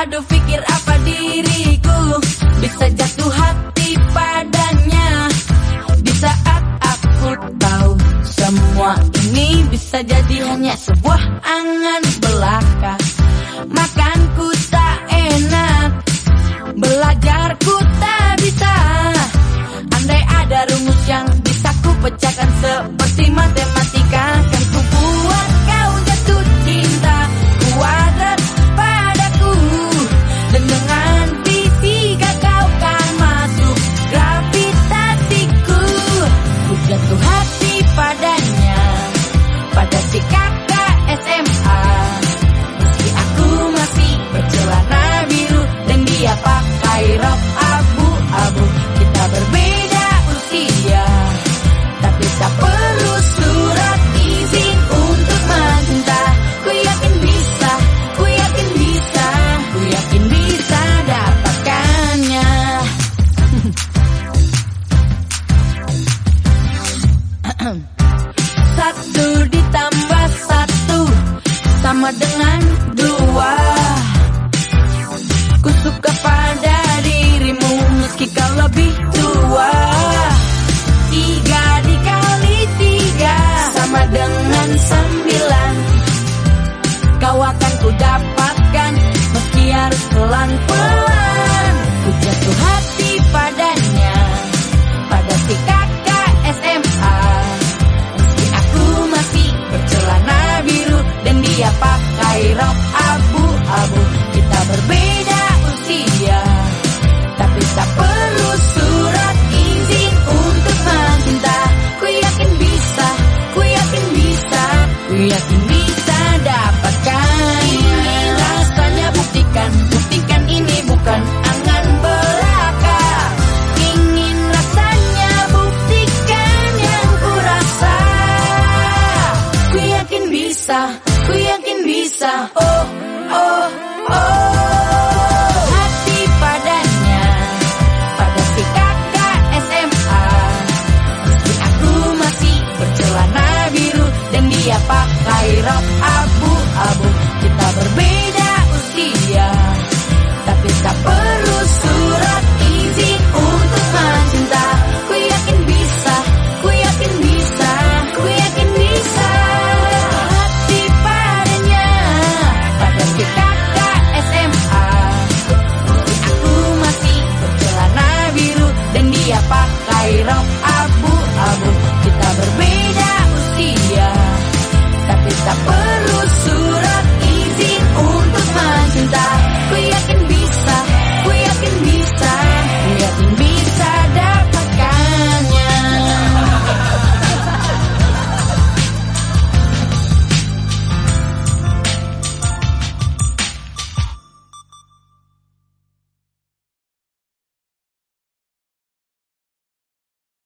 Aduh pikir apa diriku? Bisa jatuh hati padanya. Di saat aku tahu Semua ini bisa jadi hanya sebuah angan belaka. Makanku tak enak Belajarku tak bisa. Andai ada rumus yang bisa ku pecahkan seperti matematika. Jatuh hati padanya. Pada si Rok abu-abu Kita berbeda usia. Tapi tak perlu surat izin untuk mencinta. Ku yakin bisa, ku yakin bisa Ku yakin bisa dapatkan. Inilah rasanya buktikan Buktikan ini bukan angan belaka. Ingin rasanya buktikan yang ku rasa. Ku yakin bisa, ku yakin Lisa. Oh, oh, oh.